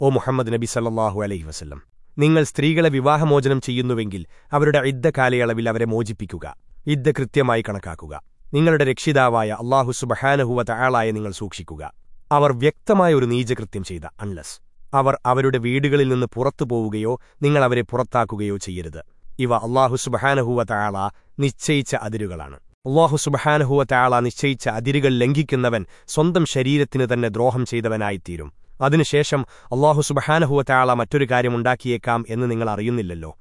ഓ മുഹമ്മദ് നബി സല്ലാഹു അലൈഹി വസ്ല്ലം നിങ്ങൾ സ്ത്രീകളെ വിവാഹമോചനം ചെയ്യുന്നുവെങ്കിൽ അവരുടെ ഇദ്ദ കാലയളവിൽ അവരെ മോചിപ്പിക്കുക ഇദ്ദ കൃത്യമായി കണക്കാക്കുക. നിങ്ങളുടെ രക്ഷിതാവായ അള്ളാഹു സുബഹാനഹുവ തയാളായ നിങ്ങൾ സൂക്ഷിക്കുക. അവർ വ്യക്തമായ ഒരു നീചകൃത്യം ചെയ്ത അൺലസ് അവർ അവരുടെ വീടുകളിൽ നിന്ന് പുറത്തു പോവുകയോ നിങ്ങൾ അവരെ പുറത്താക്കുകയോ ചെയ്യരുത്. ഇവ അള്ളാഹു സുബഹാനഹുവ തയാള നിശ്ചയിച്ച അതിരുകളാണ്. അള്ളാഹു സുബഹാനഹുവ തയാള നിശ്ചയിച്ച അതിരുകൾ ലംഘിക്കുന്നവൻ സ്വന്തം ശരീരത്തിന് തന്നെ ദ്രോഹം ചെയ്തവനായിത്തീരും. അതിനുശേഷം അള്ളാഹു സുബഹാനഹുവ മറ്റൊരു കാര്യമുണ്ടാക്കിയേക്കാം എന്ന് നിങ്ങൾ അറിയുന്നില്ലല്ലോ.